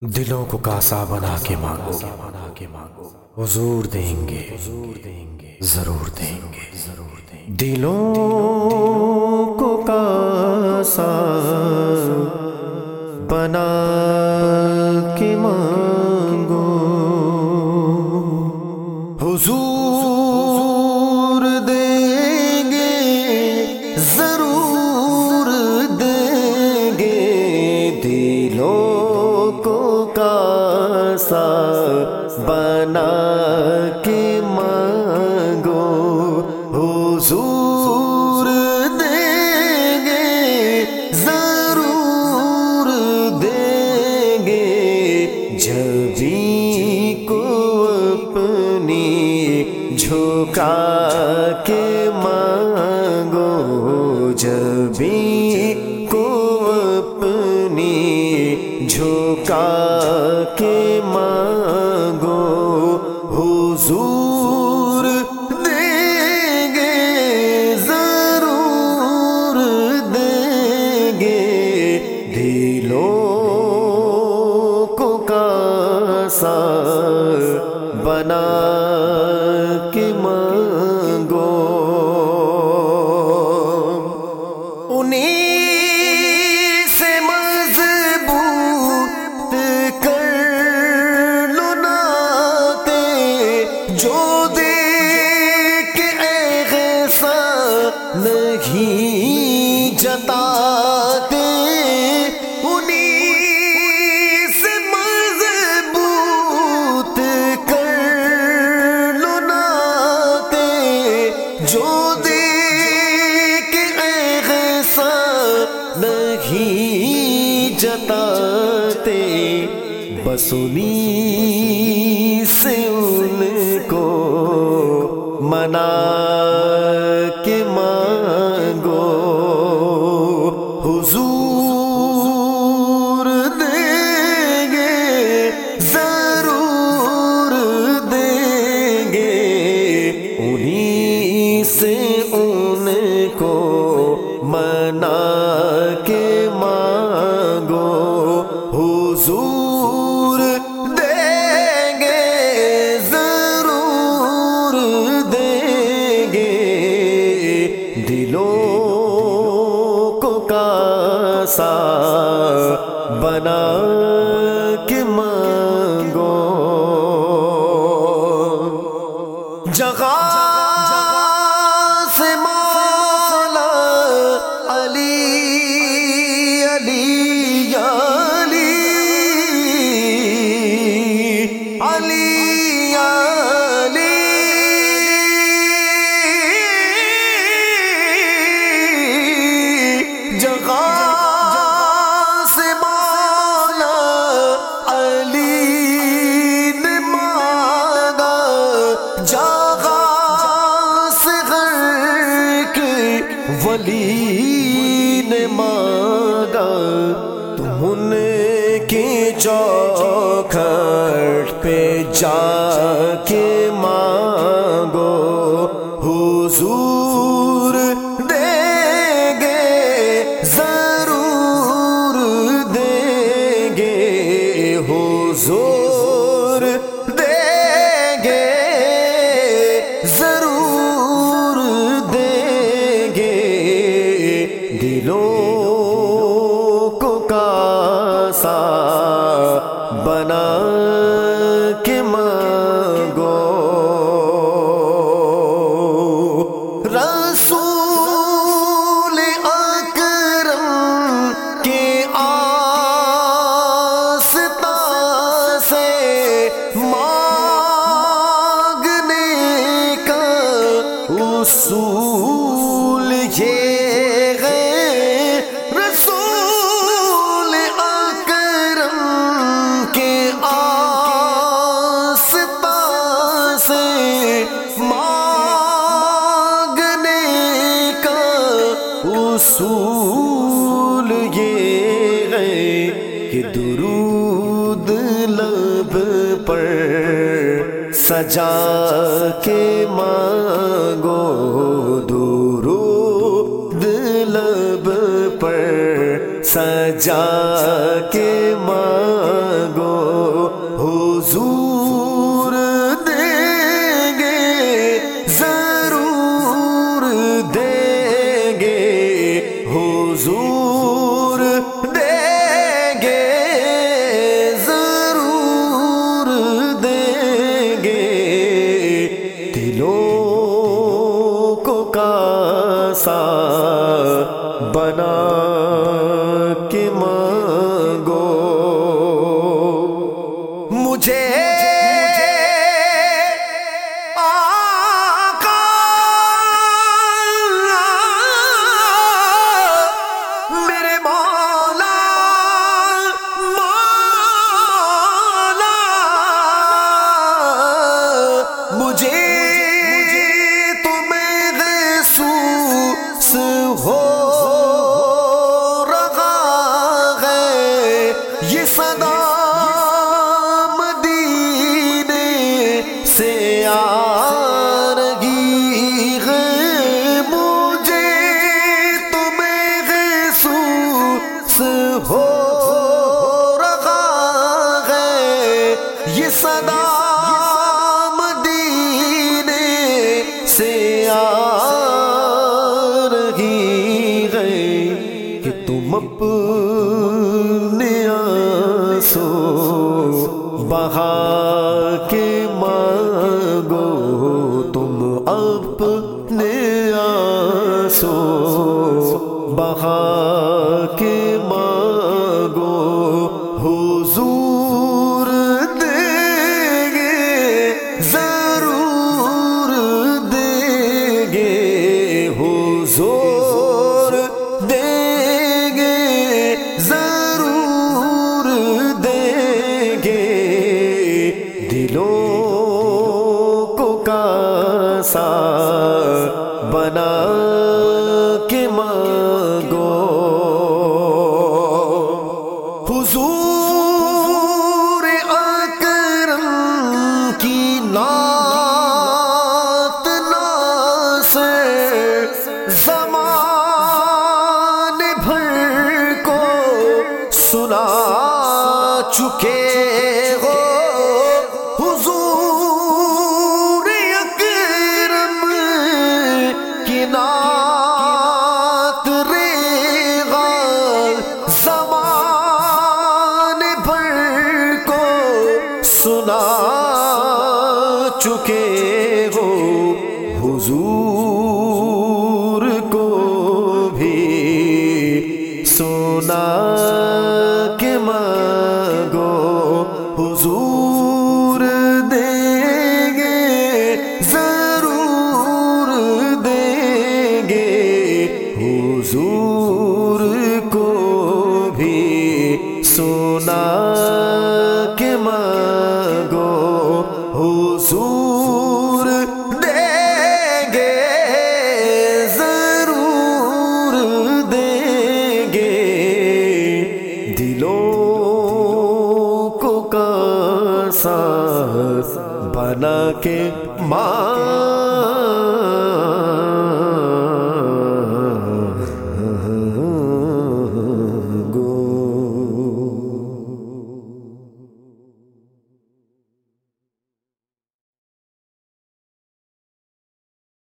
دلوں کو کاسا بنا کے مانگو۔ بنا کے مانگو حضور دیں گے حضور دیں گے ضرور دیں گے۔ ضرور دیں گے۔ دلوں کو کاسا بنا کے مانگو۔ بنا کے مانگو، حضور دیں گے، ضرور دیں گے۔ جبھی کو اپنی جھکا کے مانگو جبھی کو اپنی جھکا کے نہیں جتاتے انہیں سے مضبوط کر لو ناتے جو دے کے ایسا نہیں جتاتے، بس انہیں حضور دیں گے ضرور دیں گے۔ دلوں کو کا علی علی۔ جگہ سے مولا علی نے مانگا جگہ چاہ کے یہ ہے کہ درود لب پر سجا کے مانگو درود لب پر سجا کے مانگو مجھے آ رہی ہے کہ تم اپنے آنسو بہا کے مانگو، تم اپنے آنسو بہا کے مانگو۔ سنا چکے ہو۔ حضور اکرم کی نعت ریغا۔ زمان بھر کو سنا چکے حضور دیں گے ضرور دیں گے۔ دلوں کو کاسا بنا کے ماں